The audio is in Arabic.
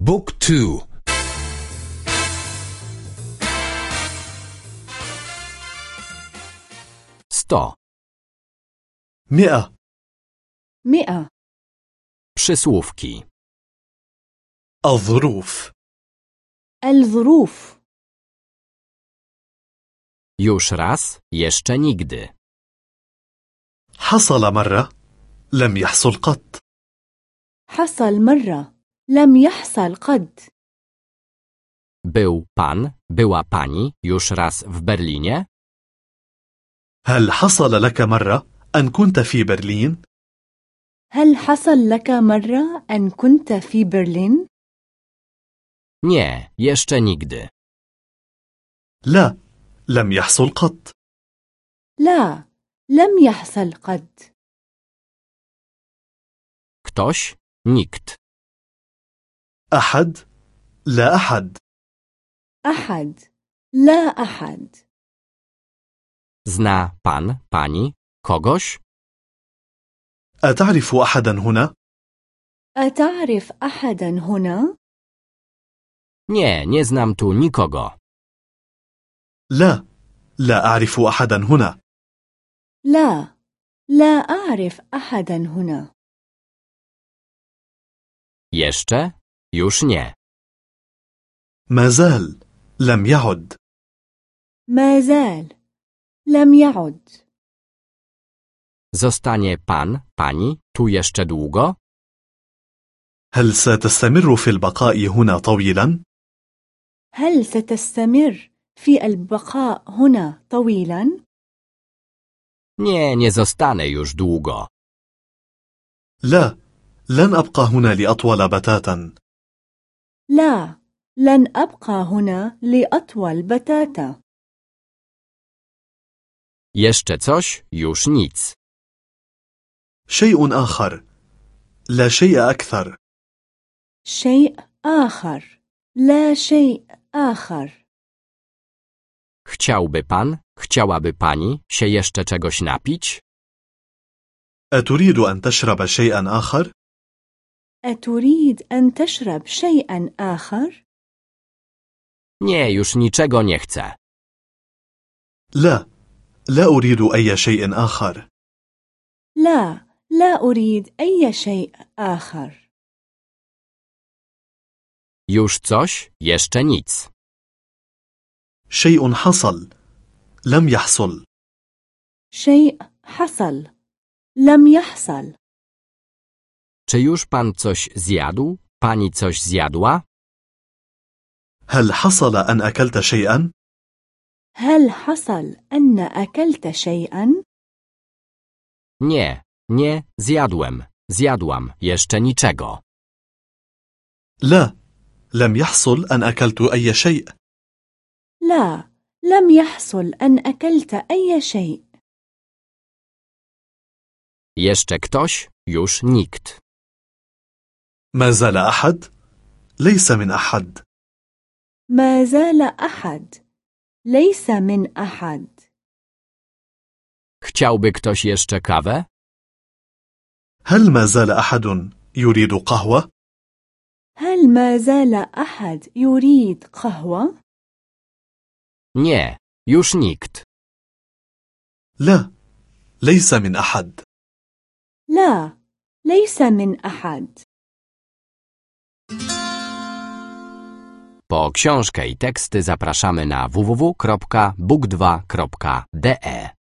بوك تو. sto, مئة. مئة. przysłówki, الظروف. الظروف. Już raz, jeszcze nigdy, حصل مرة لم يحصل قط. حصل مرة. لم يحصل قد był pan, była pani już raz w Berlinie? هل حصل لك مرة أن كنت في برلين؟ هل حصل لك مرة أن كنت في برلين؟ Nie, jeszcze nigdy. لا لم يحصل قط لا لم يحصل قد Ktoś? Nikt. أحد لا أحد أحد لا أحد Zna pan, pani, kogoś? أتعرف أحدا هنا؟ أتعرف أحدا هنا؟ Nie, nie znam tu nikogo. لا لا أعرف أحدا هنا لا لا أعرف أحدا هنا Jeszcze? Już nie. ما زال لم يعد ما زال لم يعد Zostanie pan, pani tu jeszcze długo? هل ستستمر في البقاء هنا طويلا؟ هل ستستمر في البقاء هنا طويلا؟ Nie, nie zostanę już długo. لا لن أبقى هنا لأطول بتاتا لا لن أبقى هنا لأطول بتاتا Jeszcze coś? Już nic. شيء آخر لا شيء أكثر شيء آخر لا شيء آخر Chciałby pan, chciałaby pani się jeszcze czegoś napić? أتريد أن تشرب شيئا آخر؟ أتريد أن تشرب شيئا آخر؟ Nie, już niczego nie chcę. لا لا أريد أي شيء آخر لا لا أريد أي شيء آخر Już coś? Jeszcze nic. شيء حصل لم يحصل شيء حصل لم يحصل Czy już pan coś zjadł? Pani coś zjadła? هل حصل أن أكلت شيئا؟ هل حصل أن أكلت شيئا؟ Nie, nie, zjadłem. Zjadłam. Jeszcze niczego. لا لم يحصل أن أكلت أي شيء لا لم يحصل أن أكلت أي شيء Jeszcze ktoś? Już nikt. ما زال أحد؟ ليس من أحد ما زال أحد ليس من أحد Chciałby ktoś jeszcze kawę? هل ما زال أحد يريد قهوة؟ هل ما زال أحد يريد قهوة؟ Nie, już nikt. لا ليس من أحد لا ليس من أحد Po książkę i teksty zapraszamy na www.book2.de.